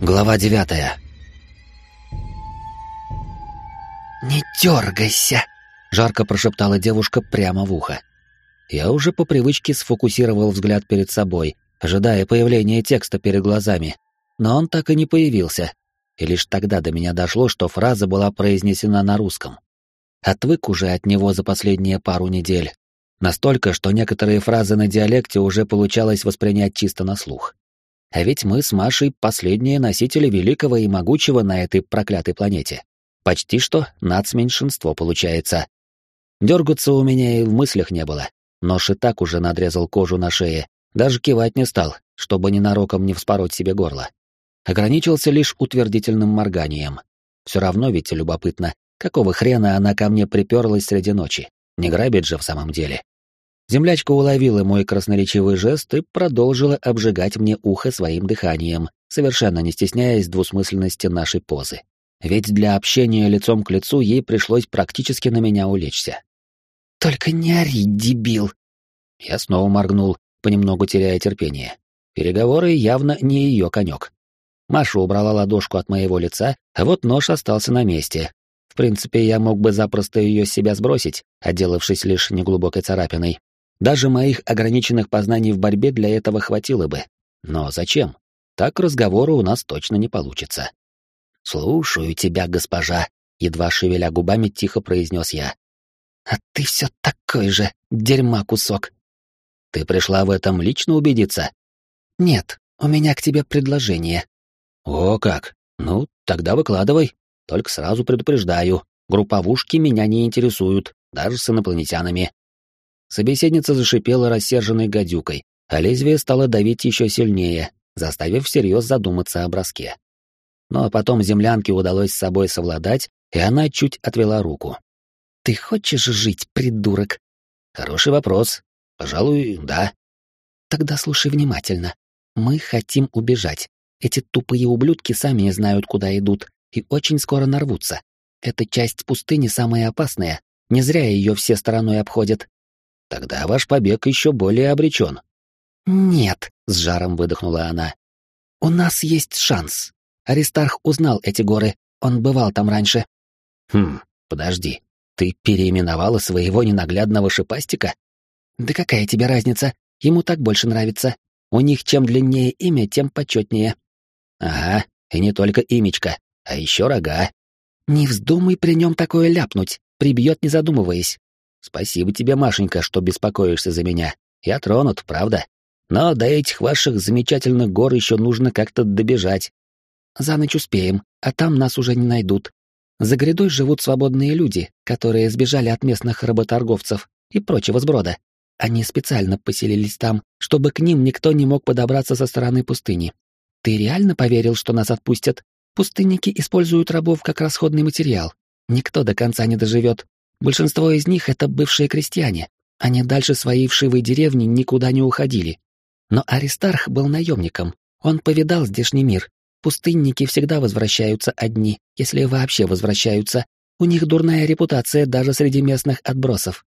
Глава девятая. «Не дергайся!» — жарко прошептала девушка прямо в ухо. Я уже по привычке сфокусировал взгляд перед собой, ожидая появления текста перед глазами. Но он так и не появился. И лишь тогда до меня дошло, что фраза была произнесена на русском. Отвык уже от него за последние пару недель. Настолько, что некоторые фразы на диалекте уже получалось воспринять чисто на слух. А ведь мы с Машей последние носители великого и могучего на этой проклятой планете. Почти что нацменьшинство получается. Дергаться у меня и в мыслях не было. Нож и так уже надрезал кожу на шее. Даже кивать не стал, чтобы ненароком не вспороть себе горло. Ограничился лишь утвердительным морганием. Все равно ведь любопытно, какого хрена она ко мне приперлась среди ночи. Не грабит же в самом деле. Землячка уловила мой красноречивый жест и продолжила обжигать мне ухо своим дыханием, совершенно не стесняясь двусмысленности нашей позы. Ведь для общения лицом к лицу ей пришлось практически на меня улечься. «Только не ори, дебил!» Я снова моргнул, понемногу теряя терпение. Переговоры явно не ее конек. Маша убрала ладошку от моего лица, а вот нож остался на месте. В принципе, я мог бы запросто ее с себя сбросить, отделавшись лишь неглубокой царапиной. Даже моих ограниченных познаний в борьбе для этого хватило бы. Но зачем? Так разговора у нас точно не получится. «Слушаю тебя, госпожа», — едва шевеля губами тихо произнес я. «А ты все такой же, дерьма кусок». «Ты пришла в этом лично убедиться?» «Нет, у меня к тебе предложение». «О как! Ну, тогда выкладывай. Только сразу предупреждаю, групповушки меня не интересуют, даже с инопланетянами. Собеседница зашипела рассерженной гадюкой, а лезвие стало давить еще сильнее, заставив всерьез задуматься о броске. Но потом землянке удалось с собой совладать, и она чуть отвела руку. «Ты хочешь жить, придурок?» «Хороший вопрос. Пожалуй, да». «Тогда слушай внимательно. Мы хотим убежать. Эти тупые ублюдки сами не знают, куда идут, и очень скоро нарвутся. Эта часть пустыни самая опасная. Не зря ее все стороной обходят. Тогда ваш побег еще более обречен. Нет, с жаром выдохнула она. У нас есть шанс. Аристарх узнал эти горы. Он бывал там раньше. Хм, подожди. Ты переименовала своего ненаглядного шипастика? Да какая тебе разница? Ему так больше нравится. У них чем длиннее имя, тем почетнее. Ага, и не только имечко, а еще рога. Не вздумай при нем такое ляпнуть, прибьет не задумываясь. Спасибо тебе, Машенька, что беспокоишься за меня. Я тронут, правда? Но до этих ваших замечательных гор еще нужно как-то добежать. За ночь успеем, а там нас уже не найдут. За грядой живут свободные люди, которые сбежали от местных работорговцев и прочего сброда. Они специально поселились там, чтобы к ним никто не мог подобраться со стороны пустыни. Ты реально поверил, что нас отпустят? Пустынники используют рабов как расходный материал. Никто до конца не доживет, Большинство из них — это бывшие крестьяне. Они дальше своей вшивой деревни никуда не уходили. Но Аристарх был наемником. Он повидал здешний мир. Пустынники всегда возвращаются одни, если вообще возвращаются. У них дурная репутация даже среди местных отбросов.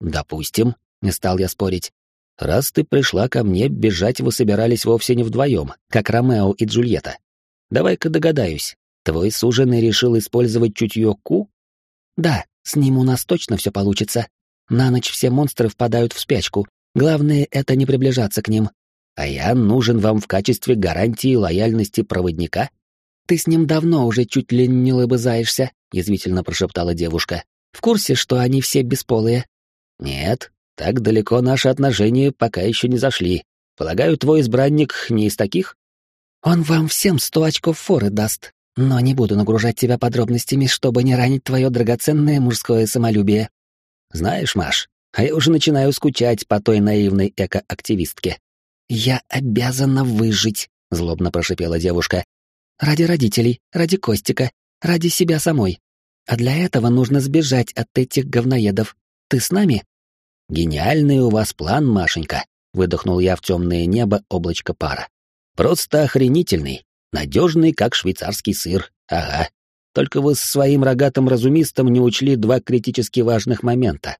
Допустим, не стал я спорить. Раз ты пришла ко мне, бежать вы собирались вовсе не вдвоем, как Ромео и Джульетта. Давай-ка догадаюсь. Твой суженый решил использовать чутье Ку? Да, с ним у нас точно все получится. На ночь все монстры впадают в спячку. Главное — это не приближаться к ним. А я нужен вам в качестве гарантии лояльности проводника? Ты с ним давно уже чуть ли не лыбызаешься, — язвительно прошептала девушка. В курсе, что они все бесполые? Нет, так далеко наши отношения пока еще не зашли. Полагаю, твой избранник не из таких? Он вам всем сто очков форы даст, но не буду нагружать тебя подробностями, чтобы не ранить твое драгоценное мужское самолюбие. Знаешь, Маш, а я уже начинаю скучать по той наивной экоактивистке. Я обязана выжить, злобно прошипела девушка. Ради родителей, ради Костика, ради себя самой. А для этого нужно сбежать от этих говноедов. Ты с нами? Гениальный у вас план, Машенька, выдохнул я в темное небо облачко пара. Просто охренительный. Надежный, как швейцарский сыр. Ага. Только вы с своим рогатым разумистом не учли два критически важных момента.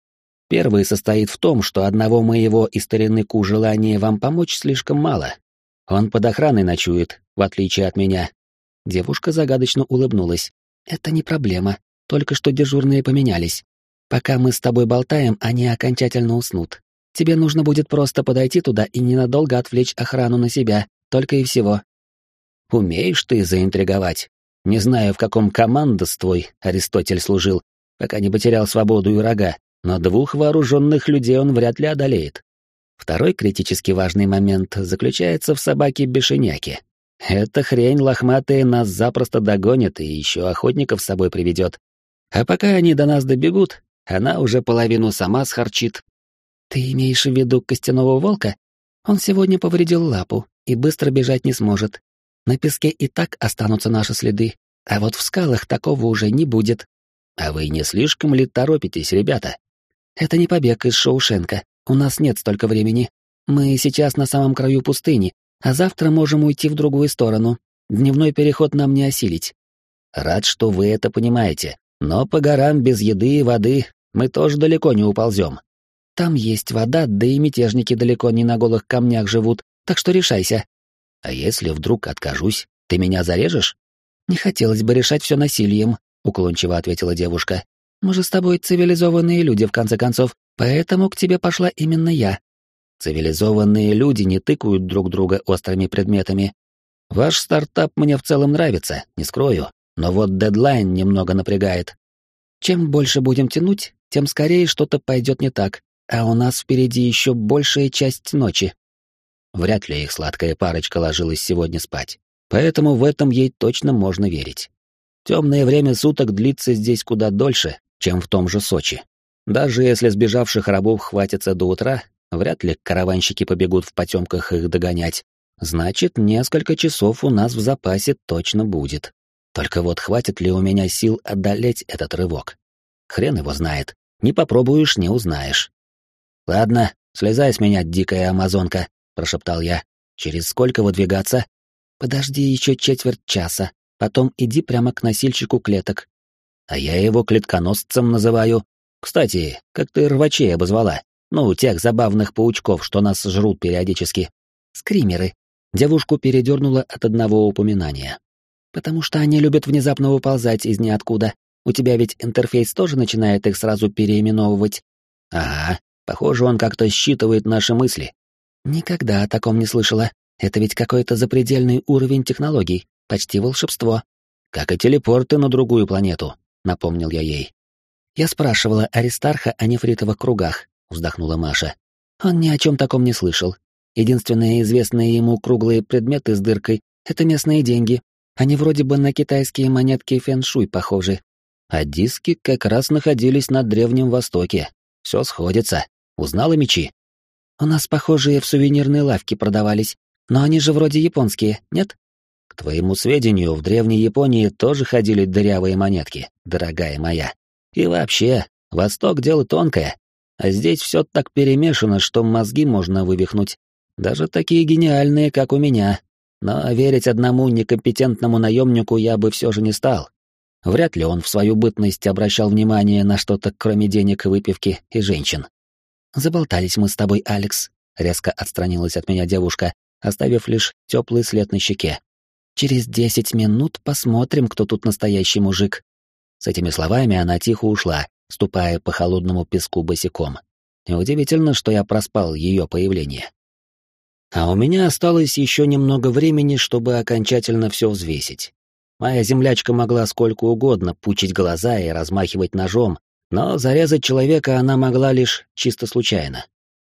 Первый состоит в том, что одного моего из старины Ку желания вам помочь слишком мало. Он под охраной ночует, в отличие от меня. Девушка загадочно улыбнулась. «Это не проблема, только что дежурные поменялись. Пока мы с тобой болтаем, они окончательно уснут. Тебе нужно будет просто подойти туда и ненадолго отвлечь охрану на себя, только и всего». «Умеешь ты заинтриговать. Не знаю, в каком командос твой Аристотель служил, пока не потерял свободу и рога, но двух вооруженных людей он вряд ли одолеет. Второй критически важный момент заключается в собаке-бешеняке. Эта хрень лохматая нас запросто догонит и еще охотников с собой приведет. А пока они до нас добегут, она уже половину сама схарчит. Ты имеешь в виду костяного волка? Он сегодня повредил лапу и быстро бежать не сможет. На песке и так останутся наши следы, а вот в скалах такого уже не будет. А вы не слишком ли торопитесь, ребята? Это не побег из Шоушенка. У нас нет столько времени. Мы сейчас на самом краю пустыни, а завтра можем уйти в другую сторону. Дневной переход нам не осилить. Рад, что вы это понимаете. Но по горам без еды и воды мы тоже далеко не уползем. Там есть вода, да и мятежники далеко не на голых камнях живут, так что решайся. А если вдруг откажусь, ты меня зарежешь? Не хотелось бы решать все насилием, уклончиво ответила девушка. Мы же с тобой цивилизованные люди, в конце концов, поэтому к тебе пошла именно я. Цивилизованные люди не тыкают друг друга острыми предметами. Ваш стартап мне в целом нравится, не скрою, но вот дедлайн немного напрягает. Чем больше будем тянуть, тем скорее что-то пойдет не так, а у нас впереди еще большая часть ночи. Вряд ли их сладкая парочка ложилась сегодня спать, поэтому в этом ей точно можно верить. Темное время суток длится здесь куда дольше, чем в том же Сочи. Даже если сбежавших рабов хватится до утра, вряд ли караванщики побегут в потемках их догонять. Значит, несколько часов у нас в запасе точно будет. Только вот хватит ли у меня сил одолеть этот рывок? Хрен его знает. Не попробуешь, не узнаешь. Ладно, слезай с меня, дикая амазонка, прошептал я. Через сколько выдвигаться? Подожди еще четверть часа, потом иди прямо к носильщику клеток а я его клетконосцем называю. Кстати, как ты рвачей обозвала? Ну, тех забавных паучков, что нас жрут периодически. Скримеры. Девушку передернула от одного упоминания. Потому что они любят внезапно выползать из ниоткуда. У тебя ведь интерфейс тоже начинает их сразу переименовывать. Ага, похоже, он как-то считывает наши мысли. Никогда о таком не слышала. Это ведь какой-то запредельный уровень технологий, почти волшебство. Как и телепорты на другую планету. — напомнил я ей. «Я спрашивала Аристарха о нефритовых кругах», — вздохнула Маша. «Он ни о чем таком не слышал. Единственные известные ему круглые предметы с дыркой — это местные деньги. Они вроде бы на китайские монетки фэншуй похожи. А диски как раз находились на Древнем Востоке. Все сходится. Узнала мечи? У нас похожие в сувенирной лавке продавались, но они же вроде японские, нет? К твоему сведению, в Древней Японии тоже ходили дырявые монетки, дорогая моя. И вообще, Восток — дело тонкое, а здесь все так перемешано, что мозги можно вывихнуть. Даже такие гениальные, как у меня. Но верить одному некомпетентному наемнику я бы все же не стал. Вряд ли он в свою бытность обращал внимание на что-то, кроме денег, выпивки и женщин. «Заболтались мы с тобой, Алекс», — резко отстранилась от меня девушка, оставив лишь теплый след на щеке. Через десять минут посмотрим, кто тут настоящий мужик. С этими словами она тихо ушла, ступая по холодному песку босиком. Неудивительно, что я проспал ее появление. А у меня осталось еще немного времени, чтобы окончательно все взвесить. Моя землячка могла сколько угодно пучить глаза и размахивать ножом, но зарезать человека она могла лишь чисто случайно.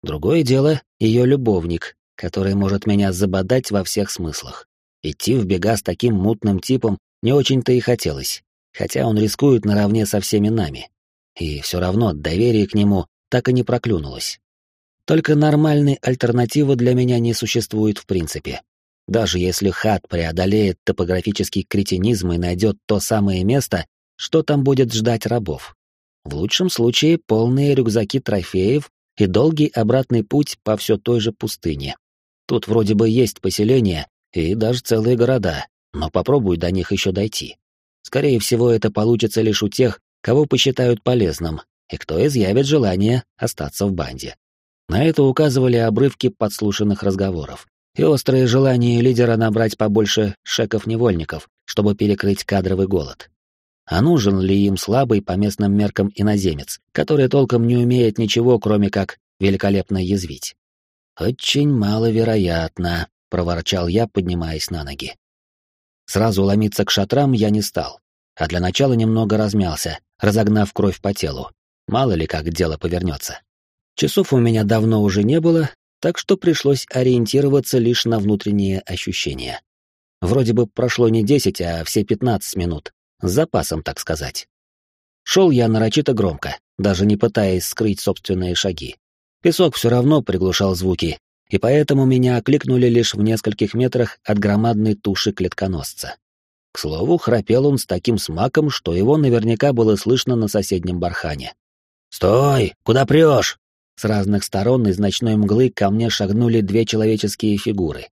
Другое дело — ее любовник, который может меня забодать во всех смыслах. Идти в бега с таким мутным типом не очень-то и хотелось, хотя он рискует наравне со всеми нами. И все равно доверие к нему так и не проклюнулось. Только нормальной альтернативы для меня не существует в принципе. Даже если Хат преодолеет топографический кретинизм и найдет то самое место, что там будет ждать рабов. В лучшем случае полные рюкзаки трофеев и долгий обратный путь по все той же пустыне. Тут вроде бы есть поселение, и даже целые города, но попробуй до них еще дойти. Скорее всего, это получится лишь у тех, кого посчитают полезным, и кто изъявит желание остаться в банде. На это указывали обрывки подслушанных разговоров и острое желание лидера набрать побольше шеков-невольников, чтобы перекрыть кадровый голод. А нужен ли им слабый по местным меркам иноземец, который толком не умеет ничего, кроме как великолепно язвить? «Очень маловероятно», — проворчал я, поднимаясь на ноги. Сразу ломиться к шатрам я не стал, а для начала немного размялся, разогнав кровь по телу. Мало ли как дело повернется. Часов у меня давно уже не было, так что пришлось ориентироваться лишь на внутренние ощущения. Вроде бы прошло не десять, а все пятнадцать минут, с запасом, так сказать. Шел я нарочито громко, даже не пытаясь скрыть собственные шаги. Песок все равно приглушал звуки, и поэтому меня окликнули лишь в нескольких метрах от громадной туши клетконосца. К слову, храпел он с таким смаком, что его наверняка было слышно на соседнем бархане. «Стой! Куда прешь?» С разных сторон из ночной мглы ко мне шагнули две человеческие фигуры.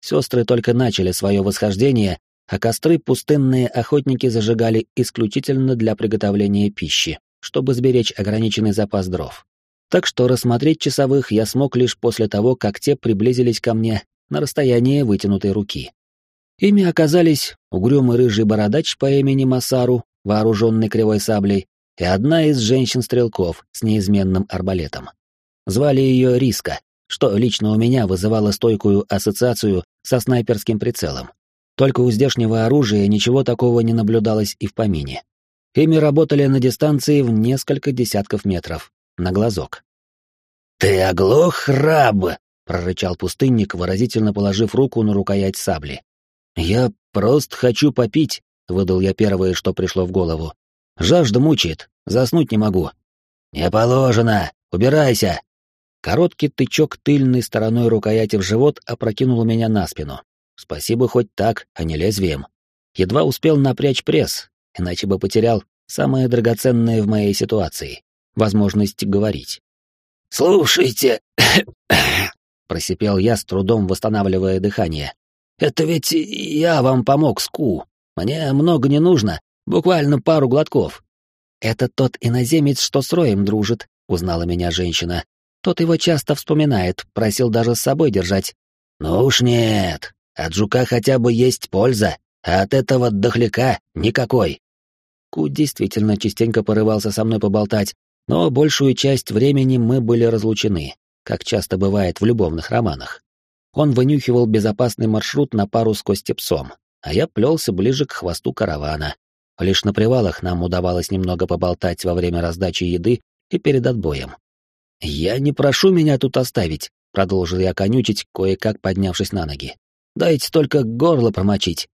Сестры только начали свое восхождение, а костры пустынные охотники зажигали исключительно для приготовления пищи, чтобы сберечь ограниченный запас дров. Так что рассмотреть часовых я смог лишь после того, как те приблизились ко мне на расстояние вытянутой руки. Ими оказались угрюмый рыжий бородач по имени Масару, вооруженный кривой саблей, и одна из женщин-стрелков с неизменным арбалетом. Звали ее Риска, что лично у меня вызывало стойкую ассоциацию со снайперским прицелом. Только у здешнего оружия ничего такого не наблюдалось и в помине. Ими работали на дистанции в несколько десятков метров, на глазок. «Ты оглох, раб!» — прорычал пустынник, выразительно положив руку на рукоять сабли. «Я просто хочу попить», — выдал я первое, что пришло в голову. «Жажда мучает, заснуть не могу». «Не положено! Убирайся!» Короткий тычок тыльной стороной рукояти в живот опрокинул меня на спину. Спасибо хоть так, а не лезвием. Едва успел напрячь пресс, иначе бы потерял самое драгоценное в моей ситуации — возможность говорить. «Слушайте!» — просипел я, с трудом восстанавливая дыхание. «Это ведь я вам помог, Ску. Мне много не нужно, буквально пару глотков». «Это тот иноземец, что с Роем дружит», — узнала меня женщина. Тот его часто вспоминает, просил даже с собой держать. Ну уж нет, от жука хотя бы есть польза, а от этого дохляка никакой. Ку действительно частенько порывался со мной поболтать, но большую часть времени мы были разлучены, как часто бывает в любовных романах. Он вынюхивал безопасный маршрут на пару с Костепсом, а я плелся ближе к хвосту каравана. Лишь на привалах нам удавалось немного поболтать во время раздачи еды и перед отбоем. «Я не прошу меня тут оставить», — продолжил я конючить, кое-как поднявшись на ноги. «Дайте только горло промочить».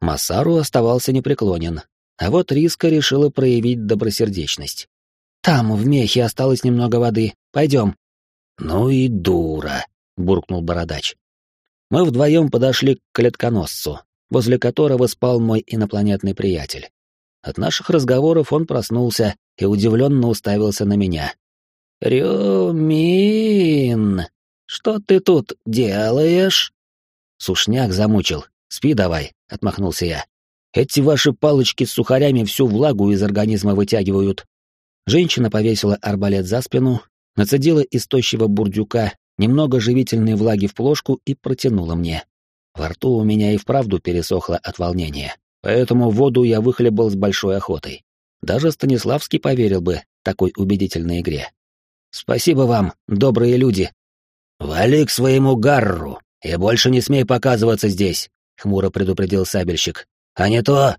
Масару оставался непреклонен, а вот Риска решила проявить добросердечность. «Там, в мехе, осталось немного воды. Пойдем». «Ну и дура», — буркнул бородач. Мы вдвоем подошли к клетконосцу, возле которого спал мой инопланетный приятель. От наших разговоров он проснулся и удивленно уставился на меня. «Рюмин, что ты тут делаешь?» «Сушняк замучил. Спи давай», — отмахнулся я. «Эти ваши палочки с сухарями всю влагу из организма вытягивают». Женщина повесила арбалет за спину, нацедила из тощего бурдюка немного живительной влаги в плошку и протянула мне. Во рту у меня и вправду пересохло от волнения, поэтому воду я выхлебал с большой охотой. Даже Станиславский поверил бы такой убедительной игре. Спасибо вам, добрые люди. Вали к своему гарру и больше не смей показываться здесь, хмуро предупредил сабельщик. А не то.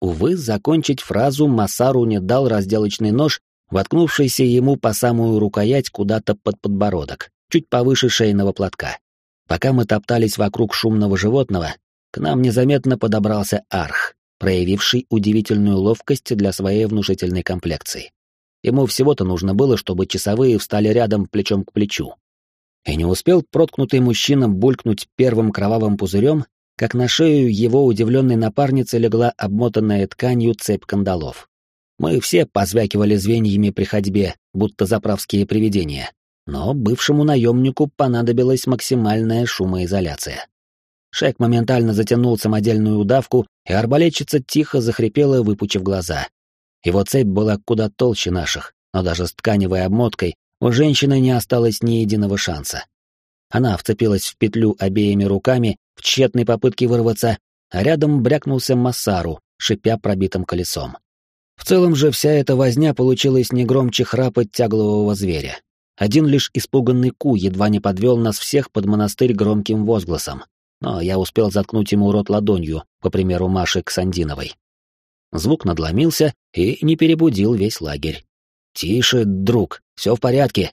Увы, закончить фразу Масару не дал разделочный нож, воткнувшийся ему по самую рукоять куда-то под подбородок, чуть повыше шейного платка. Пока мы топтались вокруг шумного животного, к нам незаметно подобрался арх, проявивший удивительную ловкость для своей внушительной комплекции. Ему всего-то нужно было, чтобы часовые встали рядом плечом к плечу. И не успел проткнутый мужчина булькнуть первым кровавым пузырем, как на шею его удивленной напарницы легла обмотанная тканью цепь кандалов. Мы все позвякивали звеньями при ходьбе, будто заправские привидения. Но бывшему наемнику понадобилась максимальная шумоизоляция. Шек моментально затянул самодельную удавку, и арбалетчица тихо захрипела, выпучив глаза. Его цепь была куда толще наших, но даже с тканевой обмоткой у женщины не осталось ни единого шанса. Она вцепилась в петлю обеими руками в тщетной попытке вырваться, а рядом брякнулся Массару, шипя пробитым колесом. В целом же вся эта возня получилась не громче храпа тяглового зверя. Один лишь испуганный Ку едва не подвел нас всех под монастырь громким возгласом, но я успел заткнуть ему рот ладонью, по примеру Маши Ксандиновой. Звук надломился и не перебудил весь лагерь. «Тише, друг, все в порядке».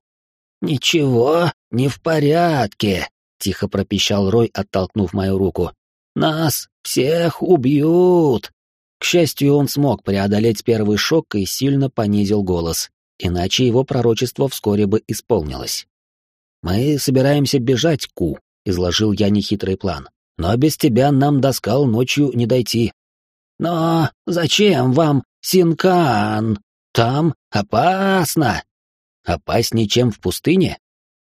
«Ничего, не в порядке», — тихо пропищал Рой, оттолкнув мою руку. «Нас всех убьют!» К счастью, он смог преодолеть первый шок и сильно понизил голос, иначе его пророчество вскоре бы исполнилось. «Мы собираемся бежать, Ку», — изложил я нехитрый план. «Но без тебя нам до скал ночью не дойти». «Но зачем вам Синкан? Там опасно». «Опаснее, чем в пустыне?»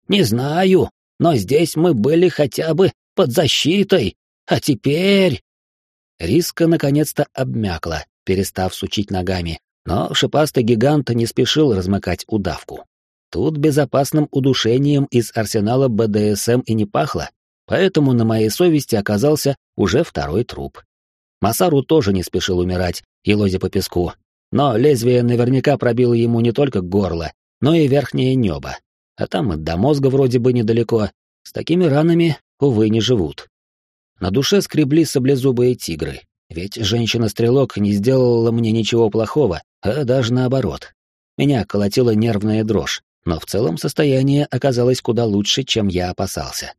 «Не знаю, но здесь мы были хотя бы под защитой, а теперь...» Риска наконец-то обмякла, перестав сучить ногами, но шипастый гигант не спешил размыкать удавку. Тут безопасным удушением из арсенала БДСМ и не пахло, поэтому на моей совести оказался уже второй труп. Масару тоже не спешил умирать, елозя по песку, но лезвие наверняка пробило ему не только горло, но и верхнее небо. А там и до мозга вроде бы недалеко. С такими ранами, увы, не живут. На душе скребли саблезубые тигры, ведь женщина-стрелок не сделала мне ничего плохого, а даже наоборот. Меня колотила нервная дрожь, но в целом состояние оказалось куда лучше, чем я опасался.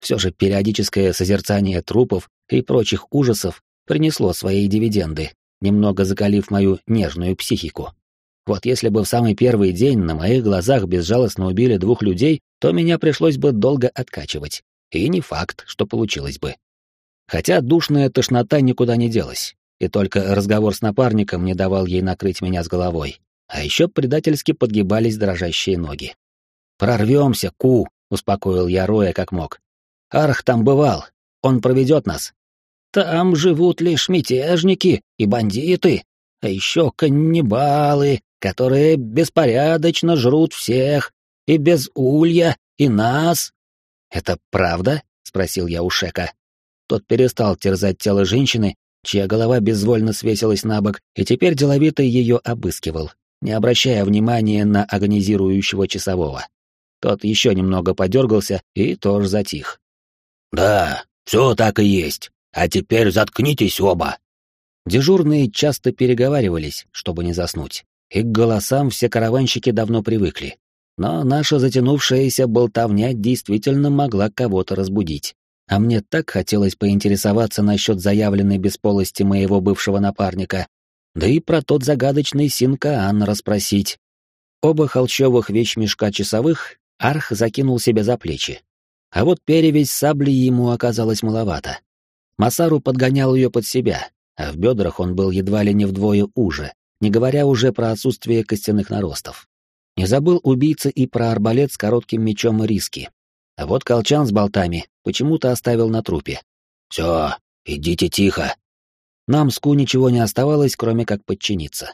Все же периодическое созерцание трупов и прочих ужасов принесло свои дивиденды, немного закалив мою нежную психику. Вот если бы в самый первый день на моих глазах безжалостно убили двух людей, то меня пришлось бы долго откачивать. И не факт, что получилось бы. Хотя душная тошнота никуда не делась, и только разговор с напарником не давал ей накрыть меня с головой. А еще предательски подгибались дрожащие ноги. «Прорвемся, Ку!» — успокоил я Роя как мог. «Арх там бывал, он проведет нас». «Там живут лишь мятежники и бандиты, а еще каннибалы, которые беспорядочно жрут всех, и без улья, и нас». «Это правда?» — спросил я у Шека. Тот перестал терзать тело женщины, чья голова безвольно свесилась на бок, и теперь деловито ее обыскивал, не обращая внимания на агонизирующего часового. Тот еще немного подергался и тоже затих. «Да, все так и есть. А теперь заткнитесь оба!» Дежурные часто переговаривались, чтобы не заснуть, и к голосам все караванщики давно привыкли. Но наша затянувшаяся болтовня действительно могла кого-то разбудить а мне так хотелось поинтересоваться насчет заявленной бесполости моего бывшего напарника, да и про тот загадочный Синкаан расспросить. Оба холчевых вещмешка часовых Арх закинул себе за плечи. А вот перевесь сабли ему оказалось маловато. Масару подгонял ее под себя, а в бедрах он был едва ли не вдвое уже, не говоря уже про отсутствие костяных наростов. Не забыл убийца и про арбалет с коротким мечом риски. А вот колчан с болтами почему-то оставил на трупе. «Все, идите тихо». Нам с Ку ничего не оставалось, кроме как подчиниться.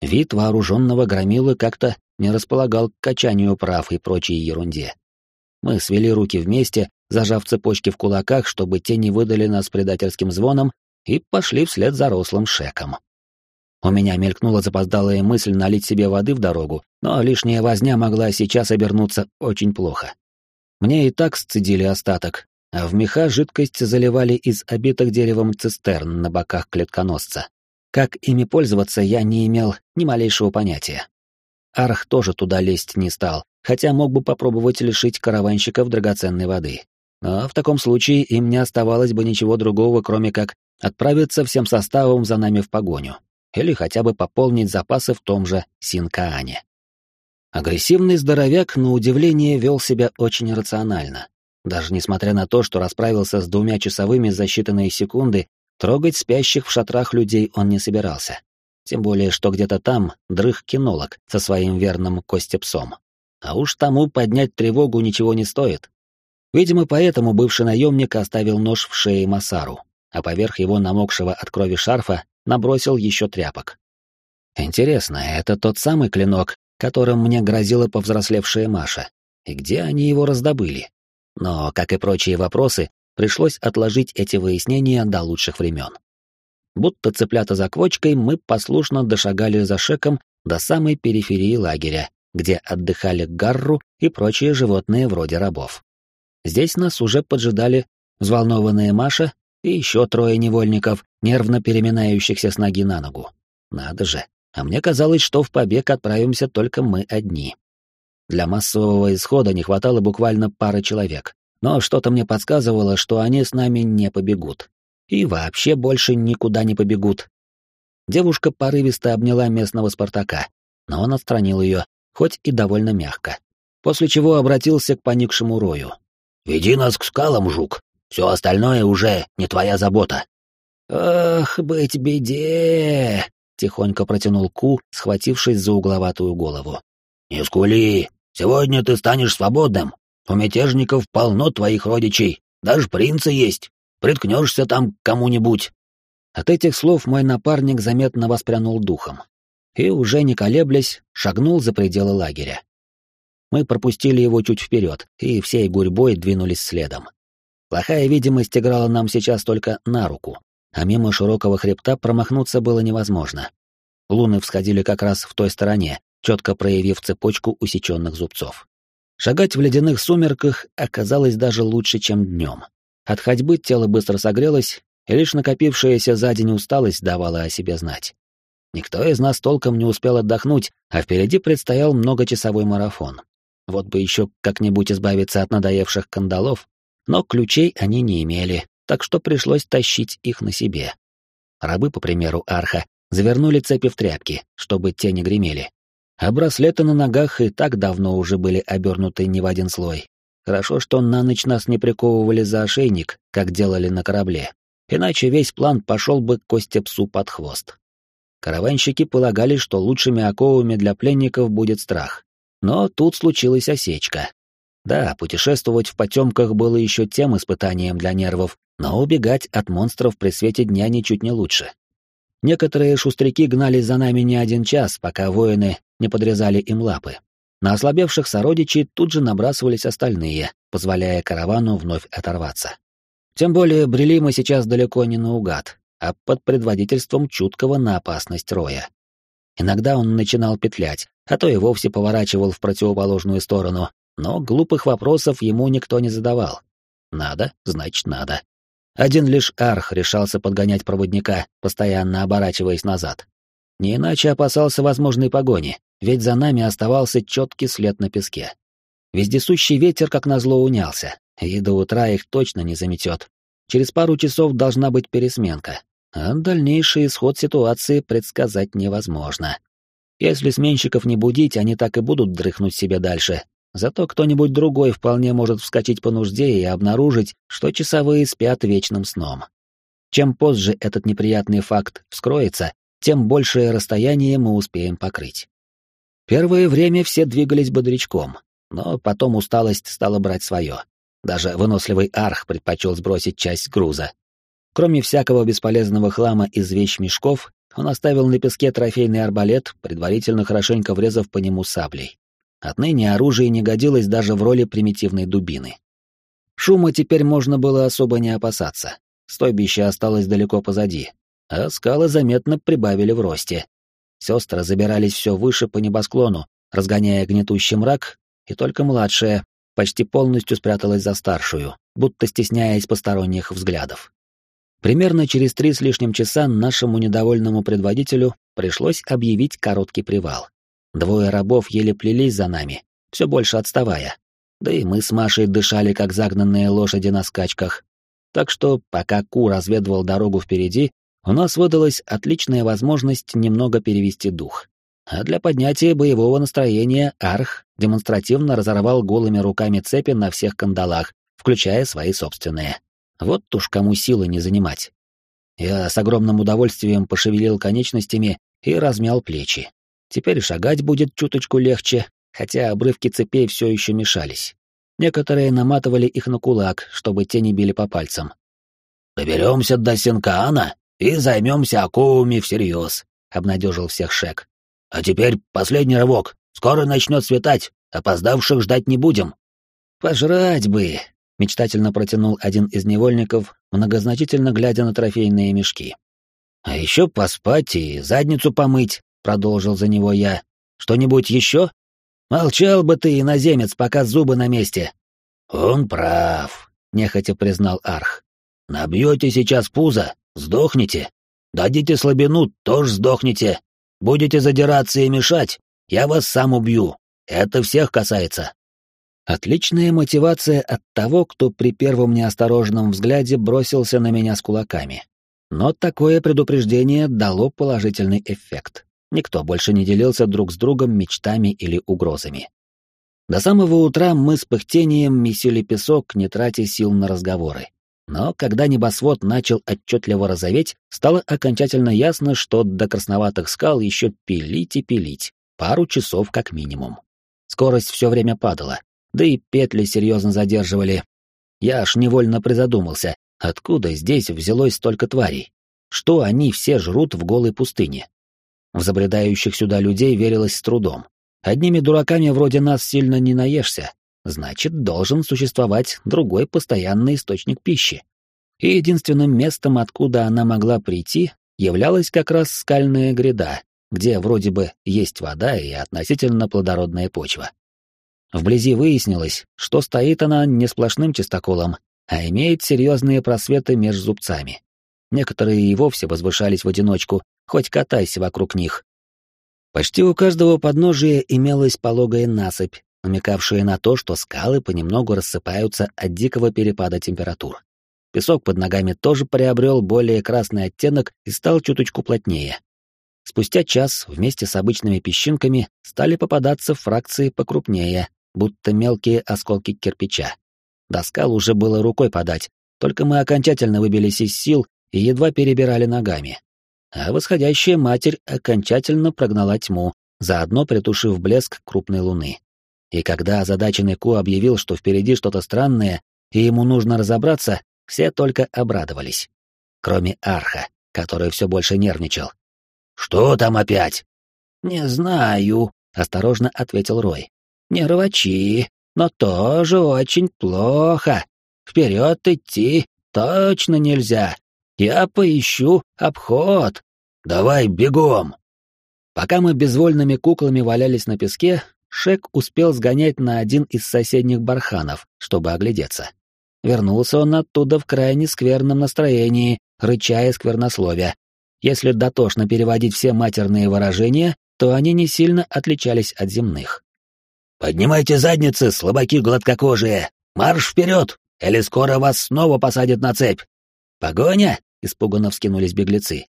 Вид вооруженного громилы как-то не располагал к качанию прав и прочей ерунде. Мы свели руки вместе, зажав цепочки в кулаках, чтобы те не выдали нас предательским звоном, и пошли вслед за рослым шеком. У меня мелькнула запоздалая мысль налить себе воды в дорогу, но лишняя возня могла сейчас обернуться очень плохо. Мне и так сцедили остаток, а в меха жидкость заливали из обитых деревом цистерн на боках клетконосца. Как ими пользоваться, я не имел ни малейшего понятия. Арх тоже туда лезть не стал, хотя мог бы попробовать лишить караванщиков драгоценной воды. Но в таком случае им не оставалось бы ничего другого, кроме как отправиться всем составом за нами в погоню, или хотя бы пополнить запасы в том же Синкаане. Агрессивный здоровяк, на удивление, вел себя очень рационально. Даже несмотря на то, что расправился с двумя часовыми за считанные секунды, трогать спящих в шатрах людей он не собирался. Тем более, что где-то там дрых кинолог со своим верным костепсом. А уж тому поднять тревогу ничего не стоит. Видимо, поэтому бывший наемник оставил нож в шее Масару, а поверх его намокшего от крови шарфа набросил еще тряпок. Интересно, это тот самый клинок, которым мне грозила повзрослевшая Маша, и где они его раздобыли. Но, как и прочие вопросы, пришлось отложить эти выяснения до лучших времен. Будто цыплята за квочкой, мы послушно дошагали за шеком до самой периферии лагеря, где отдыхали гарру и прочие животные вроде рабов. Здесь нас уже поджидали взволнованная Маша и еще трое невольников, нервно переминающихся с ноги на ногу. Надо же, а мне казалось, что в побег отправимся только мы одни. Для массового исхода не хватало буквально пары человек, но что-то мне подсказывало, что они с нами не побегут. И вообще больше никуда не побегут. Девушка порывисто обняла местного Спартака, но он отстранил ее, хоть и довольно мягко. После чего обратился к поникшему Рою. «Веди нас к скалам, жук. Все остальное уже не твоя забота». «Ах, быть беде!» — тихонько протянул Ку, схватившись за угловатую голову. «Не скули. Сегодня ты станешь свободным. У мятежников полно твоих родичей. Даже принцы есть. Приткнешься там к кому-нибудь». От этих слов мой напарник заметно воспрянул духом и, уже не колеблясь, шагнул за пределы лагеря. Мы пропустили его чуть вперед и всей гурьбой двинулись следом. Плохая видимость играла нам сейчас только на руку, а мимо широкого хребта промахнуться было невозможно. Луны всходили как раз в той стороне, четко проявив цепочку усеченных зубцов. Шагать в ледяных сумерках оказалось даже лучше, чем днем. От ходьбы тело быстро согрелось, и лишь накопившаяся за день усталость давала о себе знать. Никто из нас толком не успел отдохнуть, а впереди предстоял многочасовой марафон. Вот бы еще как-нибудь избавиться от надоевших кандалов, но ключей они не имели, так что пришлось тащить их на себе. Рабы, по примеру Арха, завернули цепи в тряпки, чтобы те не гремели. А браслеты на ногах и так давно уже были обернуты не в один слой. Хорошо, что на ночь нас не приковывали за ошейник, как делали на корабле. Иначе весь план пошел бы кости псу под хвост. Караванщики полагали, что лучшими оковами для пленников будет страх. Но тут случилась осечка. Да, путешествовать в потемках было еще тем испытанием для нервов, но убегать от монстров при свете дня ничуть не лучше. Некоторые шустряки гнались за нами не один час, пока воины не подрезали им лапы. На ослабевших сородичей тут же набрасывались остальные, позволяя каравану вновь оторваться. Тем более брели мы сейчас далеко не наугад, а под предводительством чуткого на опасность Роя. Иногда он начинал петлять, а то и вовсе поворачивал в противоположную сторону, но глупых вопросов ему никто не задавал. Надо, значит надо. Один лишь Арх решался подгонять проводника, постоянно оборачиваясь назад. Не иначе опасался возможной погони, ведь за нами оставался четкий след на песке. Вездесущий ветер, как назло, унялся, и до утра их точно не заметет. Через пару часов должна быть пересменка, а дальнейший исход ситуации предсказать невозможно. Если сменщиков не будить, они так и будут дрыхнуть себе дальше. Зато кто-нибудь другой вполне может вскочить по нужде и обнаружить, что часовые спят вечным сном. Чем позже этот неприятный факт вскроется, тем большее расстояние мы успеем покрыть. Первое время все двигались бодрячком, но потом усталость стала брать свое. Даже выносливый арх предпочел сбросить часть груза. Кроме всякого бесполезного хлама из вещмешков, он оставил на песке трофейный арбалет, предварительно хорошенько врезав по нему саблей. Отныне оружие не годилось даже в роли примитивной дубины. Шума теперь можно было особо не опасаться. Стойбище осталось далеко позади, а скалы заметно прибавили в росте. Сестры забирались все выше по небосклону, разгоняя гнетущий мрак, и только младшая, почти полностью спряталась за старшую, будто стесняясь посторонних взглядов. Примерно через три с лишним часа нашему недовольному предводителю пришлось объявить короткий привал. Двое рабов еле плелись за нами, все больше отставая. Да и мы с Машей дышали, как загнанные лошади на скачках. Так что, пока Ку разведывал дорогу впереди, у нас выдалась отличная возможность немного перевести дух. А для поднятия боевого настроения Арх демонстративно разорвал голыми руками цепи на всех кандалах, включая свои собственные. Вот уж кому силы не занимать. Я с огромным удовольствием пошевелил конечностями и размял плечи. Теперь шагать будет чуточку легче, хотя обрывки цепей все еще мешались. Некоторые наматывали их на кулак, чтобы те не били по пальцам. «Доберемся до Синкаана и займемся оковами всерьез», — обнадежил всех Шек. А теперь последний рывок. Скоро начнет светать. Опоздавших ждать не будем. Пожрать бы. Мечтательно протянул один из невольников, многозначительно глядя на трофейные мешки. А еще поспать и задницу помыть, продолжил за него я. Что-нибудь еще? Молчал бы ты, иноземец, пока зубы на месте. Он прав, нехотя признал Арх. Набьете сейчас пузо, сдохнете. Дадите слабину, тоже сдохнете. Будете задираться и мешать, я вас сам убью. Это всех касается. Отличная мотивация от того, кто при первом неосторожном взгляде бросился на меня с кулаками. Но такое предупреждение дало положительный эффект. Никто больше не делился друг с другом мечтами или угрозами. До самого утра мы с пыхтением месили песок, не тратя сил на разговоры. Но когда небосвод начал отчетливо розоветь, стало окончательно ясно, что до красноватых скал еще пилить и пилить, пару часов как минимум. Скорость все время падала, да и петли серьезно задерживали. Я аж невольно призадумался, откуда здесь взялось столько тварей? Что они все жрут в голой пустыне? В забредающих сюда людей верилось с трудом. Одними дураками вроде нас сильно не наешься, значит, должен существовать другой постоянный источник пищи. И единственным местом, откуда она могла прийти, являлась как раз скальная гряда, где вроде бы есть вода и относительно плодородная почва. Вблизи выяснилось, что стоит она не сплошным чистоколом, а имеет серьезные просветы между зубцами. Некоторые и вовсе возвышались в одиночку, хоть катайся вокруг них. Почти у каждого подножия имелась пологая насыпь, намекавшая на то, что скалы понемногу рассыпаются от дикого перепада температур. Песок под ногами тоже приобрел более красный оттенок и стал чуточку плотнее. Спустя час вместе с обычными песчинками стали попадаться фракции покрупнее, будто мелкие осколки кирпича. До скал уже было рукой подать, только мы окончательно выбились из сил и едва перебирали ногами. А восходящая матерь окончательно прогнала тьму, заодно притушив блеск крупной луны. И когда озадаченный Ку объявил, что впереди что-то странное, и ему нужно разобраться, все только обрадовались. Кроме Арха, который все больше нервничал. «Что там опять?» «Не знаю», — осторожно ответил Рой. Не рвачи, но тоже очень плохо. Вперед идти точно нельзя. Я поищу обход. Давай бегом. Пока мы безвольными куклами валялись на песке, Шек успел сгонять на один из соседних барханов, чтобы оглядеться. Вернулся он оттуда в крайне скверном настроении, рычая сквернословия. Если дотошно переводить все матерные выражения, то они не сильно отличались от земных. «Поднимайте задницы, слабаки гладкокожие! Марш вперед! Или скоро вас снова посадят на цепь!» «Погоня!» — испуганно вскинулись беглецы.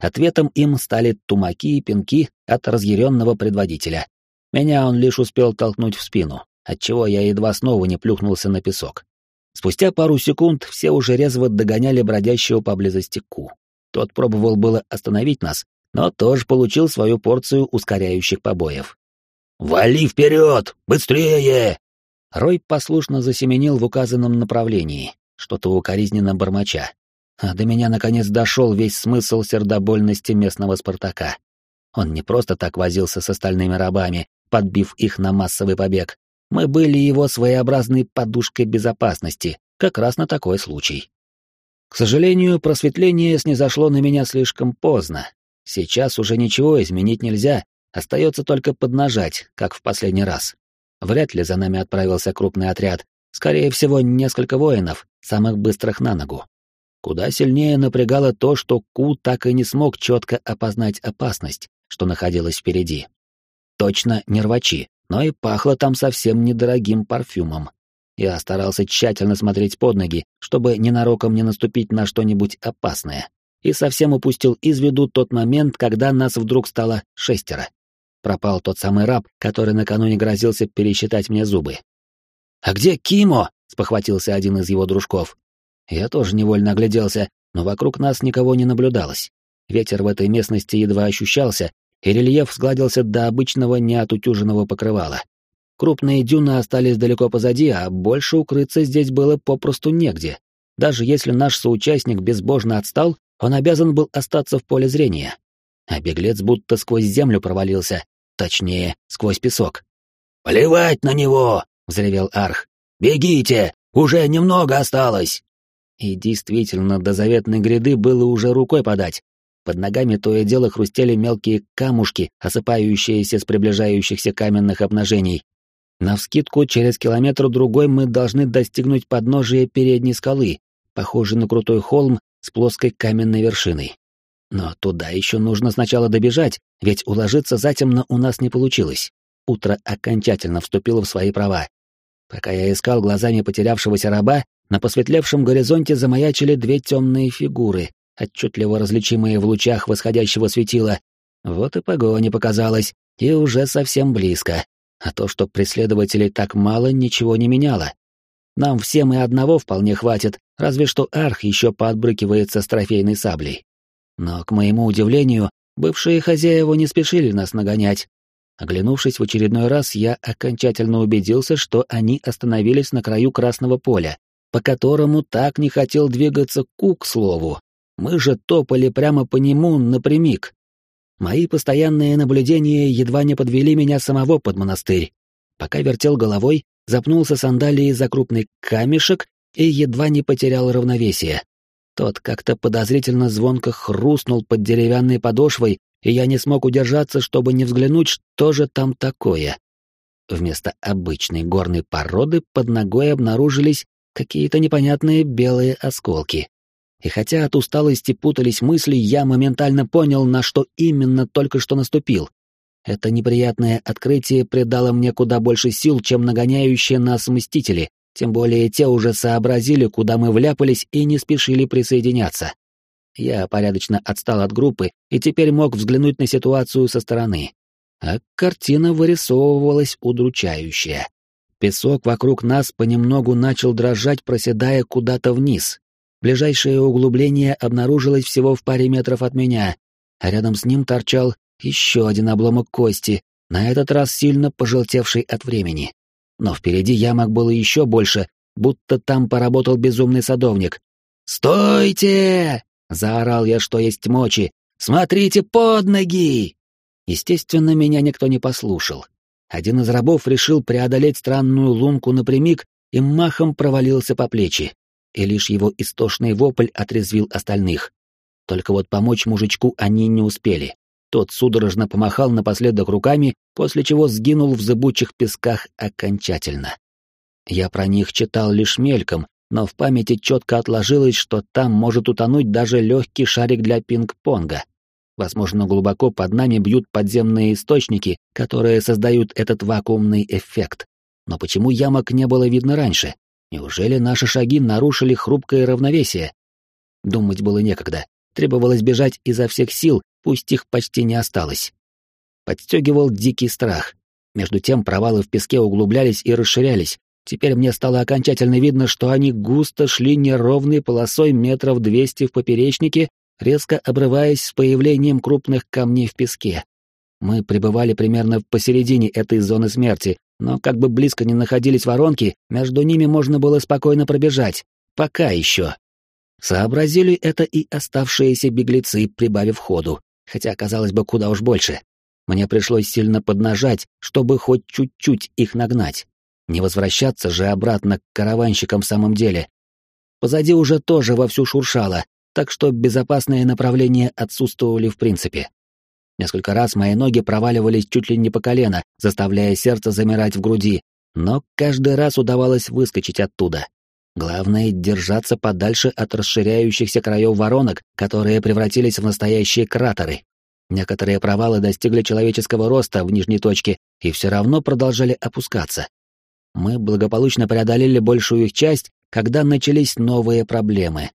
Ответом им стали тумаки и пинки от разъяренного предводителя. Меня он лишь успел толкнуть в спину, отчего я едва снова не плюхнулся на песок. Спустя пару секунд все уже резво догоняли бродящего поблизости Ку. Тот пробовал было остановить нас, но тоже получил свою порцию ускоряющих побоев. «Вали вперед! Быстрее!» Рой послушно засеменил в указанном направлении, что-то укоризненно бормоча. А до меня наконец дошел весь смысл сердобольности местного Спартака. Он не просто так возился с остальными рабами, подбив их на массовый побег. Мы были его своеобразной подушкой безопасности, как раз на такой случай. К сожалению, просветление снизошло на меня слишком поздно. Сейчас уже ничего изменить нельзя, Остается только поднажать, как в последний раз. Вряд ли за нами отправился крупный отряд. Скорее всего, несколько воинов, самых быстрых на ногу. Куда сильнее напрягало то, что Ку так и не смог четко опознать опасность, что находилась впереди. Точно не рвачи, но и пахло там совсем недорогим парфюмом. Я старался тщательно смотреть под ноги, чтобы ненароком не наступить на что-нибудь опасное, и совсем упустил из виду тот момент, когда нас вдруг стало шестеро пропал тот самый раб, который накануне грозился пересчитать мне зубы. «А где Кимо?» — спохватился один из его дружков. Я тоже невольно огляделся, но вокруг нас никого не наблюдалось. Ветер в этой местности едва ощущался, и рельеф сгладился до обычного неотутюженного покрывала. Крупные дюны остались далеко позади, а больше укрыться здесь было попросту негде. Даже если наш соучастник безбожно отстал, он обязан был остаться в поле зрения. А беглец будто сквозь землю провалился, Точнее, сквозь песок. «Плевать на него!» — взревел Арх. «Бегите! Уже немного осталось!» И действительно, до заветной гряды было уже рукой подать. Под ногами то и дело хрустели мелкие камушки, осыпающиеся с приближающихся каменных обнажений. Навскидку, через километр-другой мы должны достигнуть подножия передней скалы, похожей на крутой холм с плоской каменной вершиной. Но туда еще нужно сначала добежать, ведь уложиться затемно у нас не получилось. Утро окончательно вступило в свои права. Пока я искал глазами потерявшегося раба, на посветлевшем горизонте замаячили две темные фигуры, отчетливо различимые в лучах восходящего светила. Вот и погоня показалась, и уже совсем близко. А то, что преследователей так мало, ничего не меняло. Нам всем и одного вполне хватит, разве что Арх еще поотбрыкивается с трофейной саблей. Но, к моему удивлению, бывшие хозяева не спешили нас нагонять. Оглянувшись в очередной раз, я окончательно убедился, что они остановились на краю красного поля, по которому так не хотел двигаться Кук, слову. Мы же топали прямо по нему напрямик. Мои постоянные наблюдения едва не подвели меня самого под монастырь. Пока вертел головой, запнулся сандалией за крупный камешек и едва не потерял равновесие. Тот как-то подозрительно звонко хрустнул под деревянной подошвой, и я не смог удержаться, чтобы не взглянуть, что же там такое. Вместо обычной горной породы под ногой обнаружились какие-то непонятные белые осколки. И хотя от усталости путались мысли, я моментально понял, на что именно только что наступил. Это неприятное открытие придало мне куда больше сил, чем нагоняющие нас мстители, тем более те уже сообразили, куда мы вляпались и не спешили присоединяться. Я порядочно отстал от группы и теперь мог взглянуть на ситуацию со стороны. А картина вырисовывалась удручающая. Песок вокруг нас понемногу начал дрожать, проседая куда-то вниз. Ближайшее углубление обнаружилось всего в паре метров от меня, а рядом с ним торчал еще один обломок кости, на этот раз сильно пожелтевший от времени. Но впереди ямок было еще больше, будто там поработал безумный садовник. «Стойте!» — заорал я, что есть мочи. «Смотрите под ноги!» Естественно, меня никто не послушал. Один из рабов решил преодолеть странную лунку напрямик и махом провалился по плечи. И лишь его истошный вопль отрезвил остальных. Только вот помочь мужичку они не успели. Тот судорожно помахал напоследок руками, после чего сгинул в зыбучих песках окончательно. Я про них читал лишь мельком, но в памяти четко отложилось, что там может утонуть даже легкий шарик для пинг-понга. Возможно, глубоко под нами бьют подземные источники, которые создают этот вакуумный эффект. Но почему ямок не было видно раньше? Неужели наши шаги нарушили хрупкое равновесие? Думать было некогда. Требовалось бежать изо всех сил, пусть их почти не осталось. Подстегивал дикий страх. Между тем провалы в песке углублялись и расширялись. Теперь мне стало окончательно видно, что они густо шли неровной полосой метров двести в поперечнике резко обрываясь с появлением крупных камней в песке. Мы пребывали примерно посередине этой зоны смерти, но как бы близко не находились воронки, между ними можно было спокойно пробежать. Пока еще. Сообразили это и оставшиеся беглецы, прибавив ходу, хотя, казалось бы, куда уж больше. Мне пришлось сильно поднажать, чтобы хоть чуть-чуть их нагнать. Не возвращаться же обратно к караванщикам в самом деле. Позади уже тоже вовсю шуршало, так что безопасные направления отсутствовали в принципе. Несколько раз мои ноги проваливались чуть ли не по колено, заставляя сердце замирать в груди, но каждый раз удавалось выскочить оттуда. Главное — держаться подальше от расширяющихся краев воронок, которые превратились в настоящие кратеры. Некоторые провалы достигли человеческого роста в нижней точке и все равно продолжали опускаться. Мы благополучно преодолели большую их часть, когда начались новые проблемы.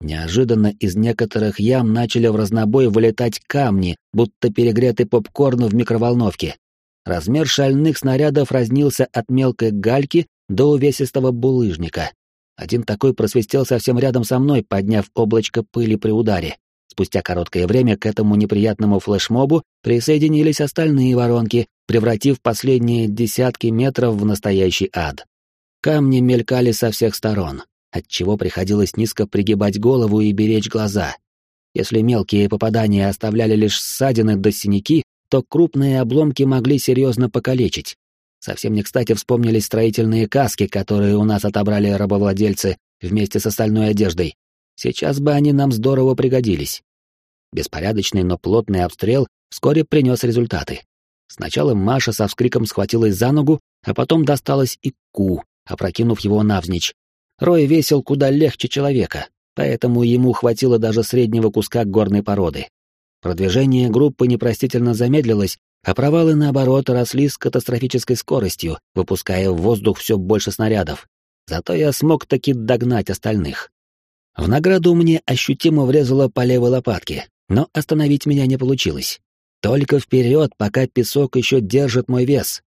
Неожиданно из некоторых ям начали в разнобой вылетать камни, будто перегретый попкорн в микроволновке. Размер шальных снарядов разнился от мелкой гальки до увесистого булыжника. Один такой просвистел совсем рядом со мной, подняв облачко пыли при ударе. Спустя короткое время к этому неприятному флешмобу присоединились остальные воронки, превратив последние десятки метров в настоящий ад. Камни мелькали со всех сторон отчего приходилось низко пригибать голову и беречь глаза. Если мелкие попадания оставляли лишь ссадины до синяки, то крупные обломки могли серьезно покалечить. Совсем не кстати вспомнились строительные каски, которые у нас отобрали рабовладельцы вместе с остальной одеждой. Сейчас бы они нам здорово пригодились. Беспорядочный, но плотный обстрел вскоре принес результаты. Сначала Маша со вскриком схватилась за ногу, а потом досталась и Ку, опрокинув его навзничь. Рой весил куда легче человека, поэтому ему хватило даже среднего куска горной породы. Продвижение группы непростительно замедлилось, а провалы, наоборот, росли с катастрофической скоростью, выпуская в воздух все больше снарядов. Зато я смог таки догнать остальных. В награду мне ощутимо врезало по левой лопатке, но остановить меня не получилось. Только вперед, пока песок еще держит мой вес.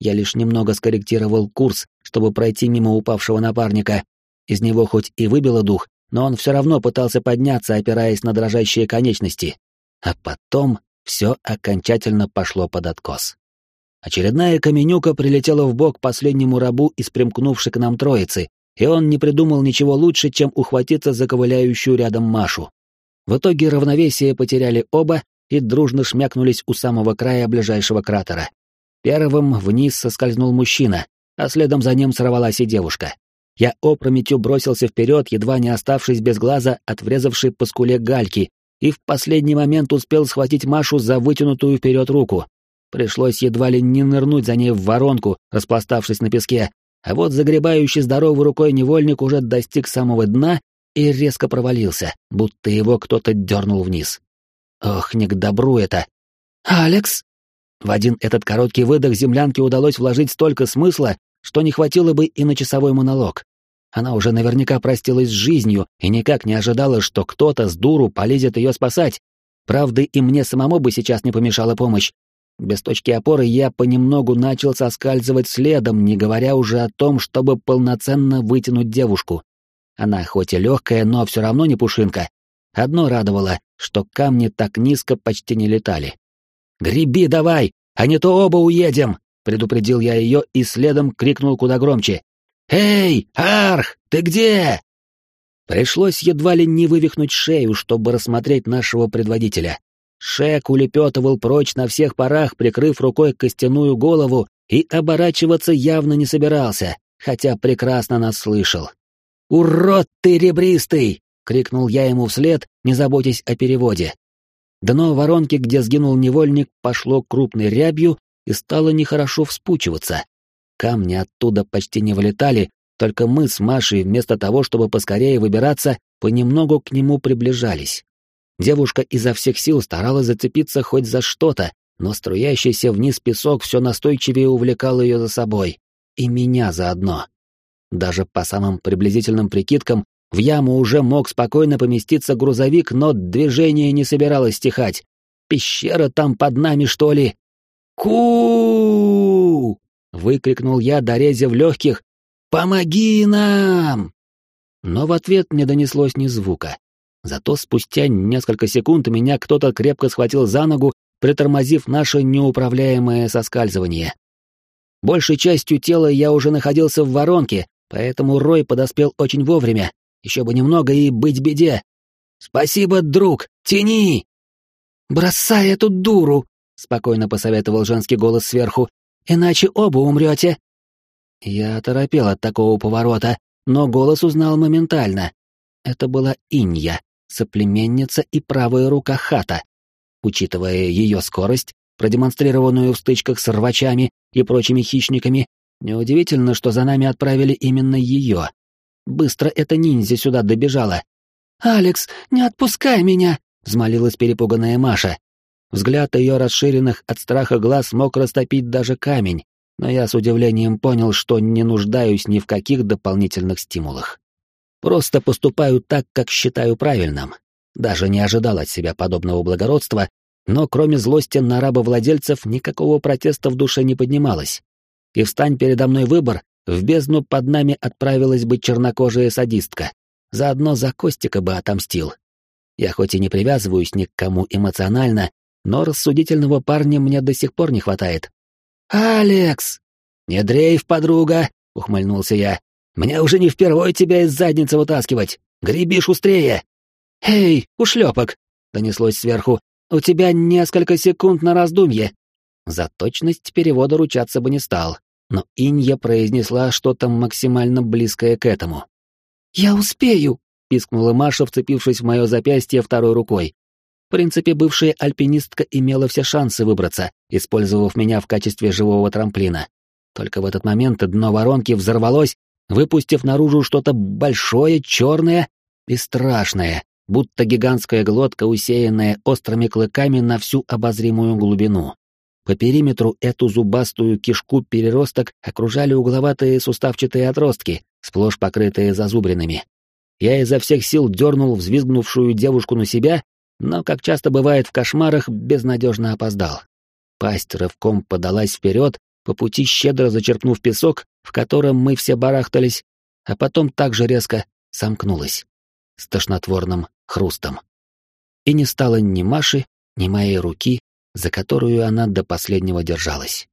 Я лишь немного скорректировал курс, чтобы пройти мимо упавшего напарника. Из него хоть и выбило дух, но он все равно пытался подняться, опираясь на дрожащие конечности. А потом все окончательно пошло под откос. Очередная каменюка прилетела в бок последнему рабу из примкнувшей к нам троицы, и он не придумал ничего лучше, чем ухватиться за ковыляющую рядом Машу. В итоге равновесие потеряли оба и дружно шмякнулись у самого края ближайшего кратера. Первым вниз соскользнул мужчина, а следом за ним сорвалась и девушка. Я опрометью бросился вперед, едва не оставшись без глаза от врезавшей по скуле гальки, и в последний момент успел схватить Машу за вытянутую вперед руку. Пришлось едва ли не нырнуть за ней в воронку, распластавшись на песке, а вот загребающий здоровой рукой невольник уже достиг самого дна и резко провалился, будто его кто-то дернул вниз. Ох, не к добру это. «Алекс!» В один этот короткий выдох землянке удалось вложить столько смысла, что не хватило бы и на часовой монолог. Она уже наверняка простилась с жизнью и никак не ожидала, что кто-то с дуру полезет ее спасать. Правда, и мне самому бы сейчас не помешала помощь. Без точки опоры я понемногу начал соскальзывать следом, не говоря уже о том, чтобы полноценно вытянуть девушку. Она хоть и легкая, но все равно не пушинка. Одно радовало, что камни так низко почти не летали. «Греби давай, а не то оба уедем!» — предупредил я ее и следом крикнул куда громче. «Эй, Арх, ты где?» Пришлось едва ли не вывихнуть шею, чтобы рассмотреть нашего предводителя. Шек улепетывал прочь на всех парах, прикрыв рукой костяную голову, и оборачиваться явно не собирался, хотя прекрасно нас слышал. «Урод ты ребристый!» — крикнул я ему вслед, не заботясь о переводе. Дно воронки, где сгинул невольник, пошло крупной рябью и стало нехорошо вспучиваться. Камни оттуда почти не вылетали, только мы с Машей, вместо того, чтобы поскорее выбираться, понемногу к нему приближались. Девушка изо всех сил старалась зацепиться хоть за что-то, но струящийся вниз песок все настойчивее увлекал ее за собой. И меня заодно. Даже по самым приблизительным прикидкам, в яму уже мог спокойно поместиться грузовик, но движение не собиралось стихать. Пещера там под нами, что ли? ку выкрикнул я, дорезив легких. «Помоги нам!» Но в ответ не донеслось ни звука. Зато спустя несколько секунд меня кто-то крепко схватил за ногу, притормозив наше неуправляемое соскальзывание. Большей частью тела я уже находился в воронке, поэтому Рой подоспел очень вовремя. Еще бы немного и быть беде. «Спасибо, друг! Тяни!» «Бросай эту дуру!» — спокойно посоветовал женский голос сверху. «Иначе оба умрете!» Я оторопел от такого поворота, но голос узнал моментально. Это была Инья соплеменница и правая рука Хата. Учитывая ее скорость, продемонстрированную в стычках с рвачами и прочими хищниками, неудивительно, что за нами отправили именно ее. Быстро эта ниндзя сюда добежала. «Алекс, не отпускай меня!» — взмолилась перепуганная Маша. Взгляд ее расширенных от страха глаз мог растопить даже камень, но я с удивлением понял, что не нуждаюсь ни в каких дополнительных стимулах. Просто поступаю так, как считаю правильным. Даже не ожидал от себя подобного благородства, но кроме злости на рабовладельцев никакого протеста в душе не поднималось. И встань передо мной выбор, в бездну под нами отправилась бы чернокожая садистка. Заодно за Костика бы отомстил. Я хоть и не привязываюсь ни к кому эмоционально, но рассудительного парня мне до сих пор не хватает. «Алекс!» «Не дрейф, подруга!» — ухмыльнулся я. Мне уже не впервой тебя из задницы вытаскивать. Греби шустрее. Эй, ушлепок, донеслось сверху. У тебя несколько секунд на раздумье. За точность перевода ручаться бы не стал, но Инья произнесла что-то максимально близкое к этому. «Я успею!» — пискнула Маша, вцепившись в мое запястье второй рукой. В принципе, бывшая альпинистка имела все шансы выбраться, использовав меня в качестве живого трамплина. Только в этот момент дно воронки взорвалось, выпустив наружу что-то большое, черное и страшное, будто гигантская глотка, усеянная острыми клыками на всю обозримую глубину. По периметру эту зубастую кишку переросток окружали угловатые суставчатые отростки, сплошь покрытые зазубринами. Я изо всех сил дернул взвизгнувшую девушку на себя, но, как часто бывает в кошмарах, безнадежно опоздал. Пасть рывком подалась вперед, по пути щедро зачерпнув песок, в котором мы все барахтались, а потом так же резко сомкнулась с тошнотворным хрустом. И не стало ни Маши, ни моей руки, за которую она до последнего держалась.